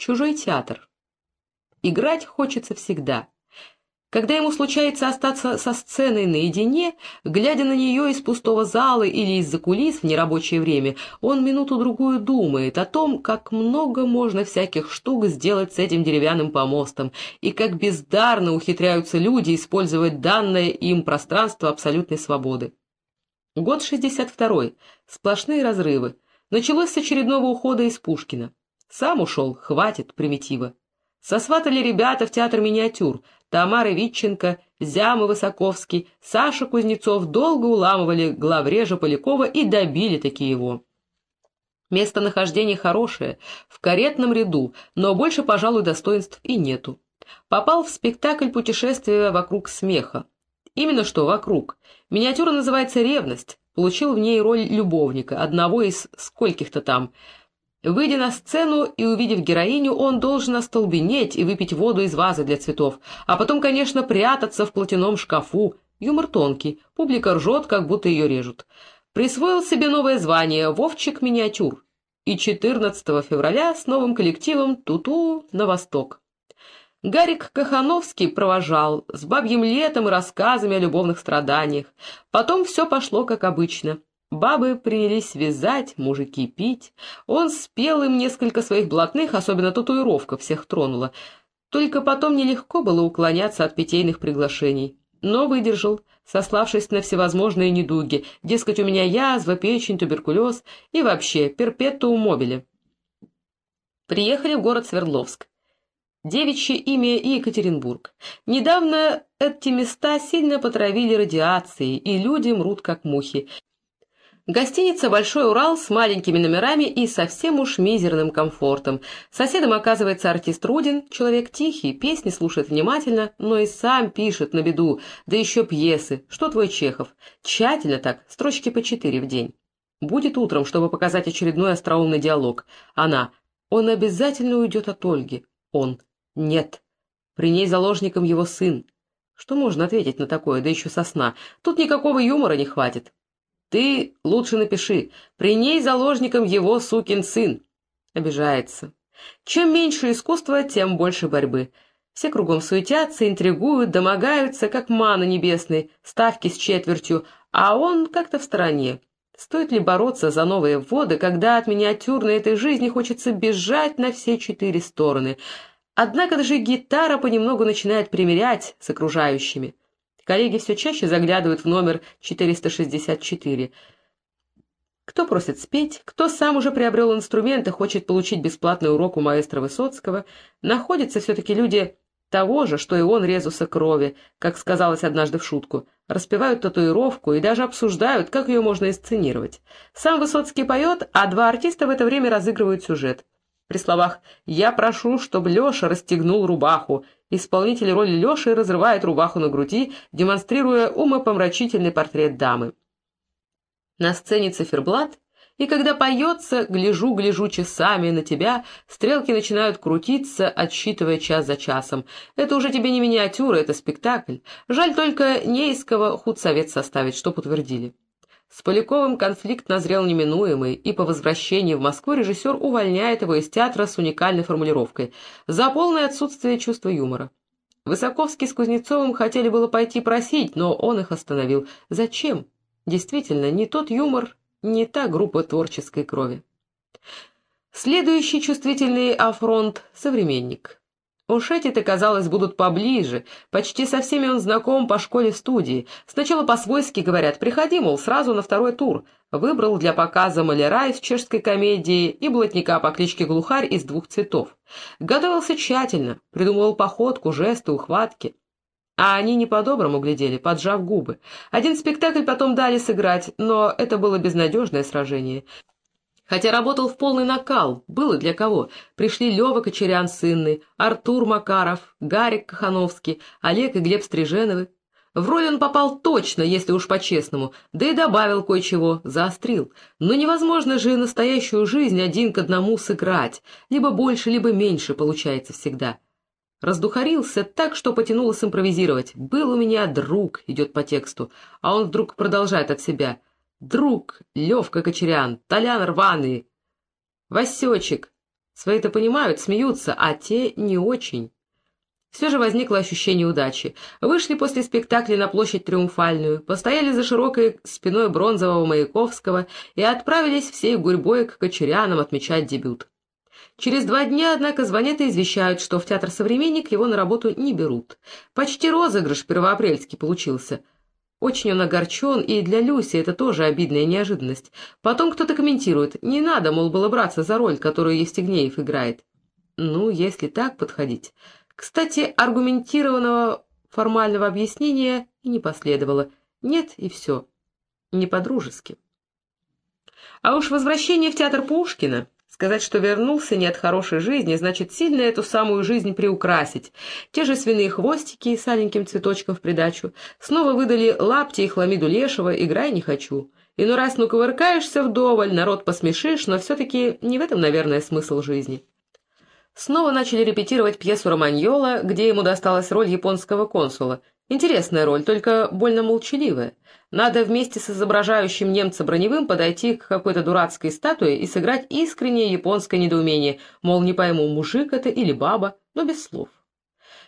чужой театр. Играть хочется всегда. Когда ему случается остаться со сценой наедине, глядя на нее из пустого зала или из-за кулис в нерабочее время, он минуту-другую думает о том, как много можно всяких штук сделать с этим деревянным помостом, и как бездарно ухитряются люди использовать данное им пространство абсолютной свободы. Год 62-й. Сплошные разрывы. Началось с очередного ухода из Пушкина. Сам ушел, хватит примитива. Сосватали ребята в театр миниатюр. Тамара Витченко, Зяма Высоковский, Саша Кузнецов долго уламывали главрежа Полякова и добили таки его. Местонахождение хорошее, в каретном ряду, но больше, пожалуй, достоинств и нету. Попал в спектакль «Путешествие вокруг смеха». Именно что вокруг. Миниатюра называется «Ревность». Получил в ней роль любовника, одного из скольких-то там – Выйдя на сцену и увидев героиню, он должен остолбенеть и выпить воду из вазы для цветов, а потом, конечно, прятаться в платяном шкафу. Юмор тонкий, публика ржет, как будто ее режут. Присвоил себе новое звание «Вовчик миниатюр» и 14 февраля с новым коллективом «Туту» на восток. Гарик Кахановский провожал, с бабьим летом и рассказами о любовных страданиях. Потом все пошло как обычно. Бабы принялись вязать, мужики пить. Он спел им несколько своих блатных, особенно татуировка всех тронула. Только потом нелегко было уклоняться от питейных приглашений. Но выдержал, сославшись на всевозможные недуги. Дескать, у меня язва, печень, туберкулез и вообще перпетуум мобили. Приехали в город Свердловск. Девичье имя и Екатеринбург. Недавно эти места сильно потравили радиацией, и люди мрут как мухи. Гостиница «Большой Урал» с маленькими номерами и совсем уж мизерным комфортом. Соседом оказывается артист Рудин, человек тихий, песни слушает внимательно, но и сам пишет на беду, да еще пьесы. Что твой Чехов? Тщательно так, строчки по четыре в день. Будет утром, чтобы показать очередной остроумный диалог. Она. Он обязательно уйдет от Ольги. Он. Нет. При ней заложником его сын. Что можно ответить на такое, да еще со сна? Тут никакого юмора не хватит. Ты лучше напиши. При ней заложником его сукин сын. Обижается. Чем меньше искусства, тем больше борьбы. Все кругом суетятся, интригуют, домогаются, как мана небесной, ставки с четвертью, а он как-то в стороне. Стоит ли бороться за новые вводы, когда от миниатюрной этой жизни хочется бежать на все четыре стороны? Однако даже гитара понемногу начинает примирять с окружающими. Коллеги все чаще заглядывают в номер 464. Кто просит спеть, кто сам уже приобрел инструмент и хочет получить бесплатный урок у маэстро Высоцкого, находятся все-таки люди того же, что и он резуса крови, как сказалось однажды в шутку, распевают татуировку и даже обсуждают, как ее можно инсценировать. Сам Высоцкий поет, а два артиста в это время разыгрывают сюжет. При словах «Я прошу, чтобы Леша расстегнул рубаху» Исполнитель роли Леши разрывает рубаху на груди, демонстрируя умопомрачительный портрет дамы. На сцене циферблат, и когда поется «гляжу-гляжу часами на тебя», стрелки начинают крутиться, отсчитывая час за часом. Это уже тебе не миниатюра, это спектакль. Жаль только не из кого худсовет составить, чтоб утвердили. С Поляковым конфликт назрел неминуемый, и по возвращении в Москву режиссер увольняет его из театра с уникальной формулировкой «за полное отсутствие чувства юмора». Высоковский с Кузнецовым хотели было пойти просить, но он их остановил. Зачем? Действительно, не тот юмор, не та группа творческой крови. Следующий чувствительный афронт — современник. Уж эти-то, казалось, будут поближе. Почти со всеми он знаком по школе-студии. Сначала по-свойски говорят «приходи, мол, сразу на второй тур». Выбрал для показа маляра из чешской комедии и блатника по кличке Глухарь из двух цветов. Готовился тщательно, придумывал походку, жесты, ухватки. А они не по-доброму глядели, поджав губы. Один спектакль потом дали сыграть, но это было безнадежное сражение. Хотя работал в полный накал, было для кого. Пришли Лева Кочерян с Артур Макаров, Гарик Кахановский, Олег и Глеб Стриженовы. В роль он попал точно, если уж по-честному, да и добавил кое-чего, заострил. Но невозможно же настоящую жизнь один к одному сыграть, либо больше, либо меньше получается всегда. Раздухарился так, что потянуло симпровизировать. «Был у меня друг», идет по тексту, а он вдруг продолжает от себя – Друг, Левка Кочерян, Толян Рваный, Васечек, Свои-то понимают, смеются, а те не очень. Все же возникло ощущение удачи. Вышли после спектакля на площадь Триумфальную, постояли за широкой спиной бронзового Маяковского и отправились всей гурьбой к Кочерянам отмечать дебют. Через два дня, однако, звонят и извещают, что в театр «Современник» его на работу не берут. Почти розыгрыш первоапрельский получился. Очень он огорчен, и для Люси это тоже обидная неожиданность. Потом кто-то комментирует, не надо, мол, было браться за роль, которую Евстигнеев играет. Ну, если так подходить... Кстати, аргументированного формального объяснения и не последовало. Нет, и все. Не по-дружески. А уж возвращение в театр Пушкина, сказать, что вернулся не от хорошей жизни, значит сильно эту самую жизнь приукрасить. Те же свиные хвостики с аленьким цветочком в придачу. Снова выдали лапти и хламиду лешего, играй не хочу. И ну раз ну ковыркаешься вдоволь, народ посмешишь, но все-таки не в этом, наверное, смысл жизни. Снова начали репетировать пьесу Романьола, где ему досталась роль японского консула. Интересная роль, только больно молчаливая. Надо вместе с изображающим немца броневым подойти к какой-то дурацкой статуе и сыграть искреннее японское недоумение, мол, не пойму, мужик это или баба, но без слов.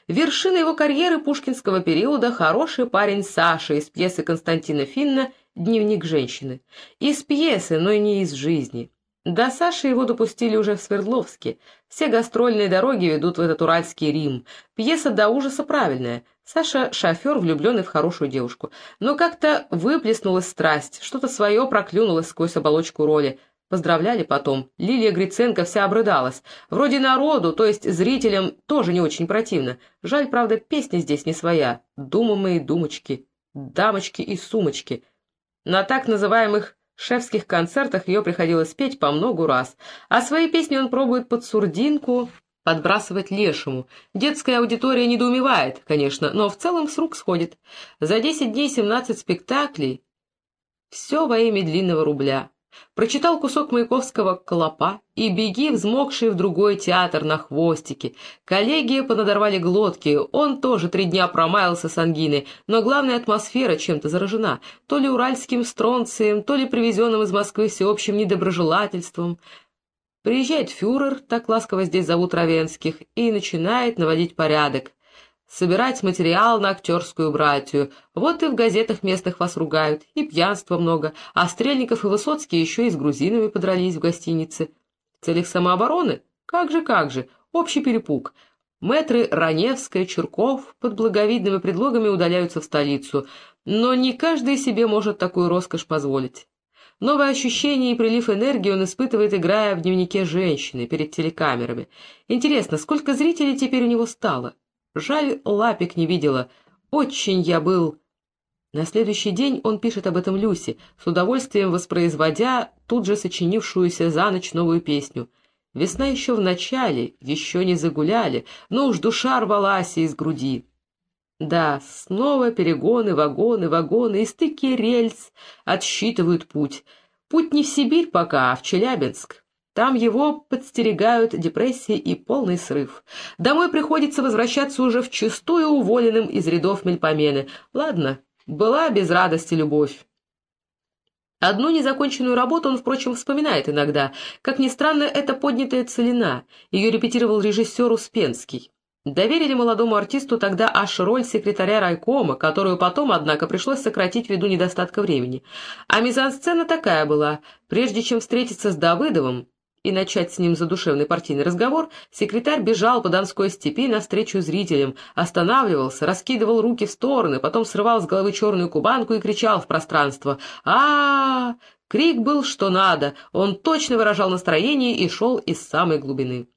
Вершина его карьеры пушкинского периода – хороший парень Саша из пьесы Константина Финна «Дневник женщины». Из пьесы, но не из жизни. До Саши его допустили уже в Свердловске. Все гастрольные дороги ведут в этот уральский Рим. Пьеса до ужаса правильная. Саша — шофер, влюбленный в хорошую девушку. Но как-то выплеснулась страсть, что-то свое проклюнулось сквозь оболочку роли. Поздравляли потом. Лилия Гриценко вся обрыдалась. Вроде народу, то есть зрителям, тоже не очень противно. Жаль, правда, песня здесь не своя. Дума мои думочки, дамочки и сумочки. На так называемых шефских концертах ее приходилось петь по многу раз, а свои песни он пробует под сурдинку подбрасывать лешему. Детская аудитория недоумевает, конечно, но в целом с рук сходит. За десять дней семнадцать спектаклей. Все во имя длинного рубля. Прочитал кусок Маяковского «Клопа» и беги, взмокший в другой театр на хвостике. Коллеги понадорвали глотки, он тоже три дня промаялся с ангиной, но главная атмосфера чем-то заражена, то ли уральским стронцием, то ли привезенным из Москвы всеобщим недоброжелательством. Приезжает фюрер, так ласково здесь зовут Равенских, и начинает наводить порядок собирать материал на актерскую братью. Вот и в газетах местных вас ругают, и пьянства много, а Стрельников и Высоцкий еще и с грузинами подрались в гостинице. В целях самообороны? Как же, как же, общий перепуг. Мэтры Раневская, Чурков под благовидными предлогами удаляются в столицу, но не каждый себе может такую роскошь позволить. Новое ощущение и прилив энергии он испытывает, играя в дневнике женщины перед телекамерами. Интересно, сколько зрителей теперь у него стало? Жаль, лапик не видела. Очень я был... На следующий день он пишет об этом Люсе, с удовольствием воспроизводя тут же сочинившуюся за ночь новую песню. Весна еще в начале, еще не загуляли, но уж душа рвалась из груди. Да, снова перегоны, вагоны, вагоны и стыки рельс отсчитывают путь. Путь не в Сибирь пока, а в Челябинск. Там его подстерегают депрессия и полный срыв. Домой приходится возвращаться уже вчистую уволенным из рядов мельпомены. Ладно, была без радости любовь. Одну незаконченную работу он, впрочем, вспоминает иногда. Как ни странно, это поднятая целина. Ее репетировал режиссер Успенский. Доверили молодому артисту тогда аж роль секретаря райкома, которую потом, однако, пришлось сократить ввиду недостатка времени. А мизансцена такая была. Прежде чем встретиться с Давыдовым, и начать с ним задушевный партийный разговор, секретарь бежал по Донской степи навстречу зрителям, останавливался, раскидывал руки в стороны, потом срывал с головы черную кубанку и кричал в пространство а, -а, -а Крик был что надо, он точно выражал настроение и шел из самой глубины.